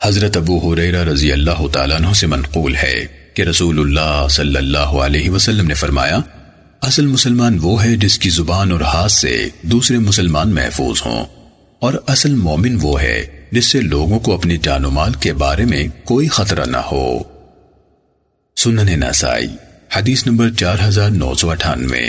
حضرت ابو حریرہ رضی اللہ تعالیٰ عنہ سے منقول ہے کہ رسول اللہ صلی اللہ علیہ وسلم نے فرمایا، اصل مسلمان وہ ہے جس کی زبان اور ہاتھ سے دوسرے مسلمان محفوظ ہوں، اور اصل مومن وہ ہے جس سے لوگوں کو اپنی جان و مال کے بارے میں کوئی خطرہ نہ ہو۔ سنن نسائی، حدیث نمبر چار ہزار نو سو اٹھانوے۔